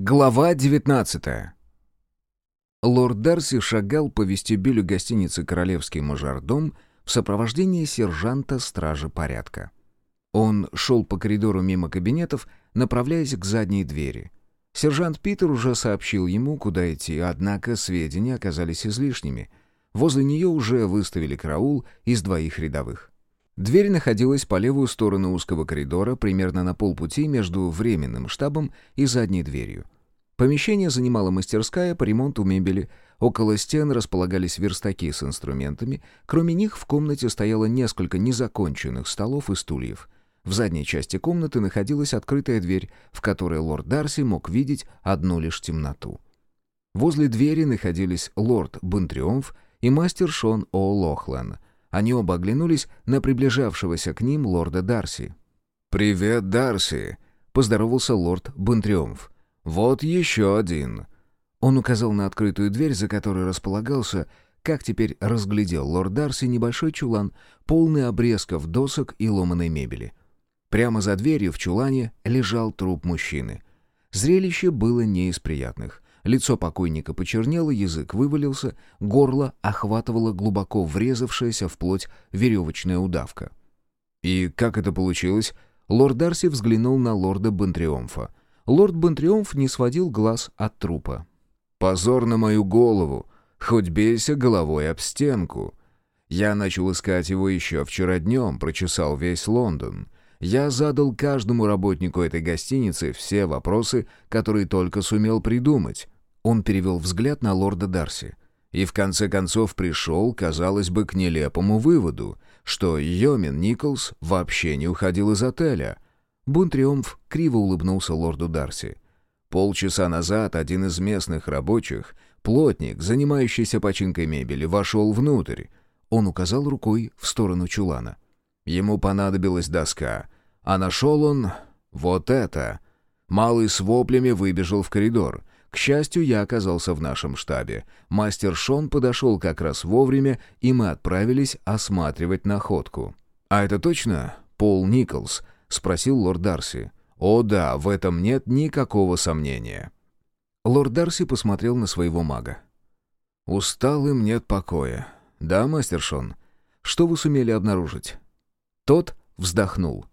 Глава 19 Лорд Дарси шагал по вестибюлю гостиницы «Королевский мажордом» в сопровождении сержанта стражи порядка. Он шел по коридору мимо кабинетов, направляясь к задней двери. Сержант Питер уже сообщил ему, куда идти, однако сведения оказались излишними. Возле нее уже выставили караул из двоих рядовых. Дверь находилась по левую сторону узкого коридора, примерно на полпути между временным штабом и задней дверью. Помещение занимала мастерская по ремонту мебели. Около стен располагались верстаки с инструментами. Кроме них в комнате стояло несколько незаконченных столов и стульев. В задней части комнаты находилась открытая дверь, в которой лорд Дарси мог видеть одну лишь темноту. Возле двери находились лорд Бонтриумф и мастер Шон О'Лохлен — они оба оглянулись на приближавшегося к ним лорда Дарси. «Привет, Дарси!» — поздоровался лорд Бонтриумф. «Вот еще один!» Он указал на открытую дверь, за которой располагался, как теперь разглядел лорд Дарси, небольшой чулан, полный обрезков досок и ломаной мебели. Прямо за дверью в чулане лежал труп мужчины. Зрелище было не из приятных. Лицо покойника почернело, язык вывалился, горло охватывало глубоко врезавшаяся в плоть веревочная удавка. «И как это получилось?» Лорд Дарси взглянул на лорда Бонтриомфа. Лорд Бонтриомф не сводил глаз от трупа. «Позор на мою голову! Хоть бейся головой об стенку!» Я начал искать его еще вчера днем, прочесал весь Лондон. Я задал каждому работнику этой гостиницы все вопросы, которые только сумел придумать. Он перевел взгляд на лорда Дарси. И в конце концов пришел, казалось бы, к нелепому выводу, что Йомин Николс вообще не уходил из отеля. Бунтриумф криво улыбнулся лорду Дарси. Полчаса назад один из местных рабочих, плотник, занимающийся починкой мебели, вошел внутрь. Он указал рукой в сторону чулана. Ему понадобилась доска, а нашел он вот это. Малый с воплями выбежал в коридор. К счастью, я оказался в нашем штабе. Мастер Шон подошел как раз вовремя, и мы отправились осматривать находку. «А это точно Пол Николс?» — спросил лорд Дарси. «О да, в этом нет никакого сомнения». Лорд Дарси посмотрел на своего мага. «Усталым нет покоя. Да, мастер Шон? Что вы сумели обнаружить?» Тот вздохнул.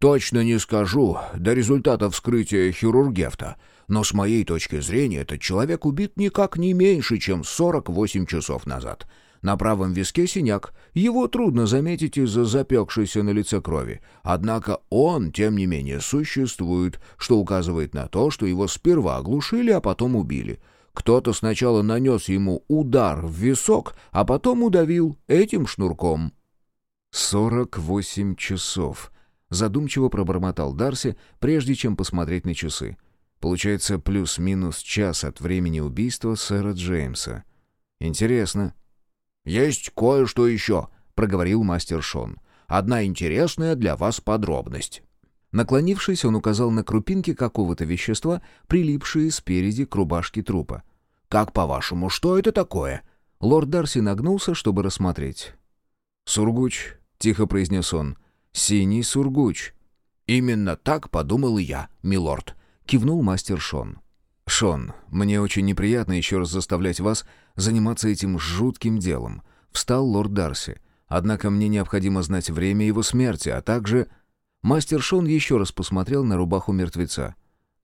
«Точно не скажу, до результата вскрытия хирургефта, но с моей точки зрения этот человек убит никак не меньше, чем 48 часов назад. На правом виске синяк, его трудно заметить из-за запекшейся на лице крови, однако он, тем не менее, существует, что указывает на то, что его сперва оглушили, а потом убили». Кто-то сначала нанес ему удар в висок, а потом удавил этим шнурком. «Сорок восемь часов», — задумчиво пробормотал Дарси, прежде чем посмотреть на часы. «Получается, плюс-минус час от времени убийства сэра Джеймса. Интересно». «Есть кое-что еще», — проговорил мастер Шон. «Одна интересная для вас подробность». Наклонившись, он указал на крупинки какого-то вещества, прилипшие спереди к рубашке трупа. «Как по-вашему, что это такое?» Лорд Дарси нагнулся, чтобы рассмотреть. «Сургуч», — тихо произнес он. «Синий сургуч». «Именно так подумал и я, милорд», — кивнул мастер Шон. «Шон, мне очень неприятно еще раз заставлять вас заниматься этим жутким делом», — встал лорд Дарси. «Однако мне необходимо знать время его смерти, а также...» Мастер Шон еще раз посмотрел на рубаху мертвеца.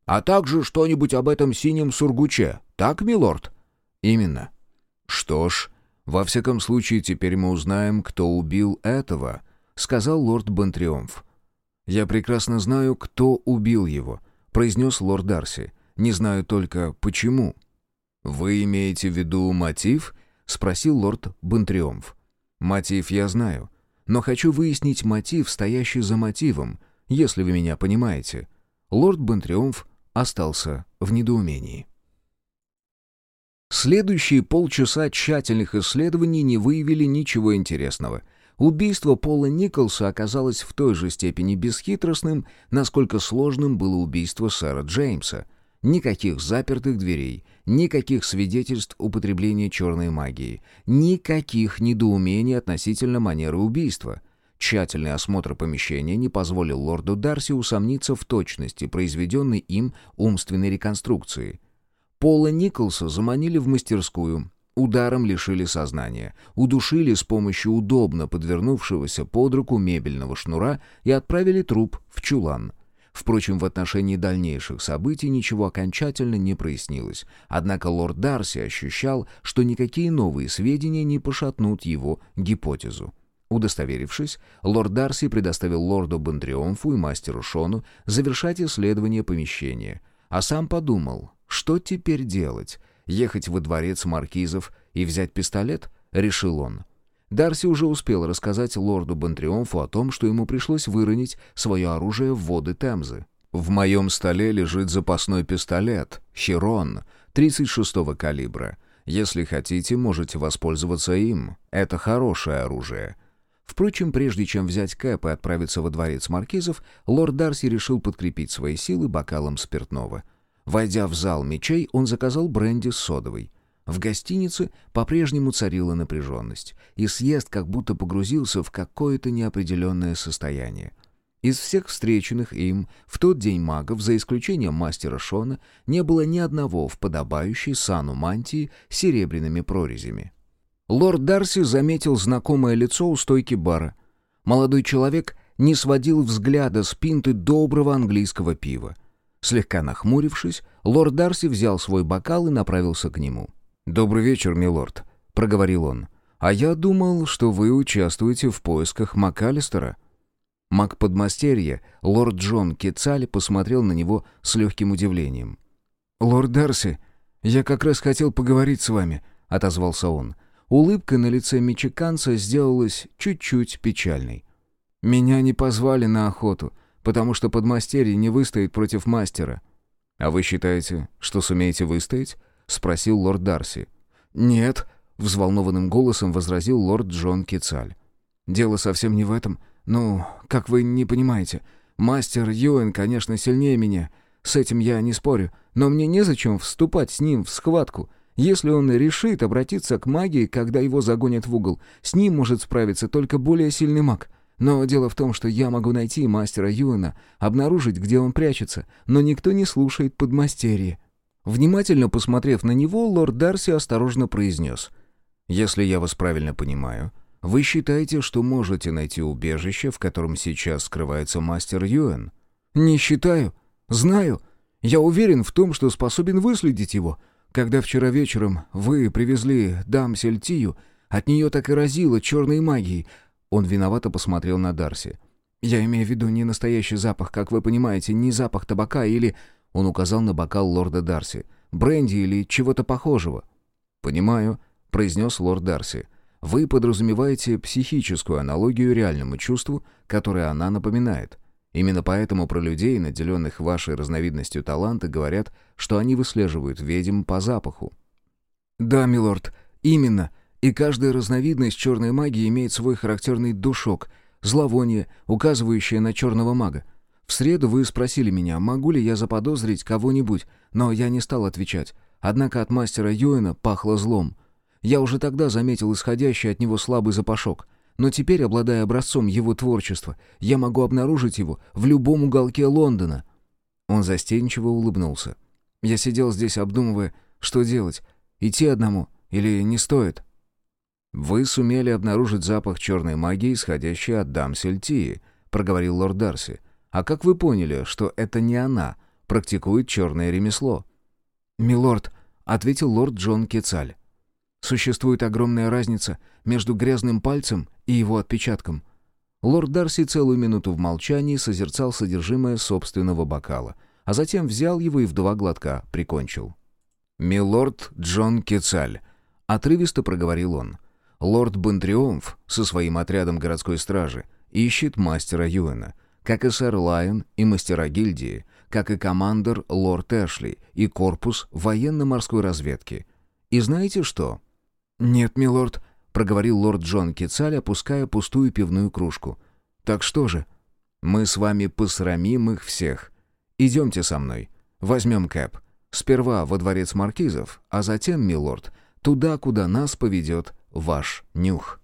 «А также что-нибудь об этом синем сургуче, так, милорд?» «Именно». «Что ж, «Во всяком случае, теперь мы узнаем, кто убил этого», — сказал лорд Бонтриомф. «Я прекрасно знаю, кто убил его», — произнес лорд Дарси. «Не знаю только, почему». «Вы имеете в виду мотив?» — спросил лорд Бонтриомф. «Мотив я знаю, но хочу выяснить мотив, стоящий за мотивом, если вы меня понимаете». Лорд Бонтриомф остался в недоумении. Следующие полчаса тщательных исследований не выявили ничего интересного. Убийство Пола Николса оказалось в той же степени бесхитростным, насколько сложным было убийство сэра Джеймса. Никаких запертых дверей, никаких свидетельств употребления черной магии, никаких недоумений относительно манеры убийства — Тщательный осмотр помещения не позволил лорду Дарси усомниться в точности произведенной им умственной реконструкции. Пола Николса заманили в мастерскую, ударом лишили сознания, удушили с помощью удобно подвернувшегося под руку мебельного шнура и отправили труп в чулан. Впрочем, в отношении дальнейших событий ничего окончательно не прояснилось, однако лорд Дарси ощущал, что никакие новые сведения не пошатнут его гипотезу. Удостоверившись, лорд Дарси предоставил лорду Бандриомфу и мастеру Шону завершать исследование помещения, а сам подумал, что теперь делать? Ехать во дворец маркизов и взять пистолет? Решил он. Дарси уже успел рассказать лорду Бантриомфу о том, что ему пришлось выронить свое оружие в воды Темзы. «В моем столе лежит запасной пистолет, Херон, 36-го калибра. Если хотите, можете воспользоваться им. Это хорошее оружие». Впрочем, прежде чем взять Кэп и отправиться во дворец маркизов, лорд Дарси решил подкрепить свои силы бокалом спиртного. Войдя в зал мечей, он заказал бренди с содовой. В гостинице по-прежнему царила напряженность, и съезд как будто погрузился в какое-то неопределенное состояние. Из всех встреченных им в тот день магов, за исключением мастера Шона, не было ни одного в подобающей сану мантии с серебряными прорезями. Лорд Дарси заметил знакомое лицо у стойки бара. Молодой человек не сводил взгляда с пинты доброго английского пива. Слегка нахмурившись, лорд Дарси взял свой бокал и направился к нему. «Добрый вечер, милорд», — проговорил он. «А я думал, что вы участвуете в поисках МакАлистера». Мак подмастерья, лорд Джон Кецаль, посмотрел на него с легким удивлением. «Лорд Дарси, я как раз хотел поговорить с вами», — отозвался он. Улыбка на лице мичиканца сделалась чуть-чуть печальной. «Меня не позвали на охоту потому что подмастерье не выстоит против мастера». «А вы считаете, что сумеете выстоять?» — спросил лорд Дарси. «Нет», — взволнованным голосом возразил лорд Джон Кицаль. «Дело совсем не в этом. Ну, как вы не понимаете, мастер Юэн, конечно, сильнее меня. С этим я не спорю, но мне незачем вступать с ним в схватку. Если он решит обратиться к магии, когда его загонят в угол, с ним может справиться только более сильный маг. Но дело в том, что я могу найти мастера Юэна, обнаружить, где он прячется, но никто не слушает подмастерье». Внимательно посмотрев на него, лорд Дарси осторожно произнес. «Если я вас правильно понимаю, вы считаете, что можете найти убежище, в котором сейчас скрывается мастер Юэн?» «Не считаю. Знаю. Я уверен в том, что способен выследить его. Когда вчера вечером вы привезли дам Сельтию, от нее так и разило черной магией, он виновато посмотрел на Дарси. «Я имею в виду не настоящий запах, как вы понимаете, не запах табака или...» Он указал на бокал лорда Дарси. «Бренди или чего-то похожего». «Понимаю», — произнес лорд Дарси. «Вы подразумеваете психическую аналогию реальному чувству, которое она напоминает. Именно поэтому про людей, наделенных вашей разновидностью таланта, говорят, что они выслеживают ведьм по запаху». «Да, милорд, именно», и каждая разновидность черной магии имеет свой характерный душок, зловоние, указывающее на черного мага. В среду вы спросили меня, могу ли я заподозрить кого-нибудь, но я не стал отвечать. Однако от мастера Юэна пахло злом. Я уже тогда заметил исходящий от него слабый запашок. Но теперь, обладая образцом его творчества, я могу обнаружить его в любом уголке Лондона». Он застенчиво улыбнулся. Я сидел здесь, обдумывая, что делать. Идти одному или не стоит?» «Вы сумели обнаружить запах черной магии, исходящий от дам Сельтии», — проговорил лорд Дарси. «А как вы поняли, что это не она практикует черное ремесло?» «Милорд», — ответил лорд Джон Кецаль. «Существует огромная разница между грязным пальцем и его отпечатком». Лорд Дарси целую минуту в молчании созерцал содержимое собственного бокала, а затем взял его и в два глотка прикончил. «Милорд Джон Кецаль», — отрывисто проговорил он, — Лорд Бентриумф со своим отрядом городской стражи ищет мастера Юэна, как и сэр Лайон и мастера гильдии, как и командор лорд Эшли и корпус военно-морской разведки. И знаете что? «Нет, милорд», — проговорил лорд Джон Кицаль, опуская пустую пивную кружку. «Так что же?» «Мы с вами посрамим их всех. Идемте со мной. Возьмем Кэп. Сперва во дворец маркизов, а затем, милорд, туда, куда нас поведет ваш нюх.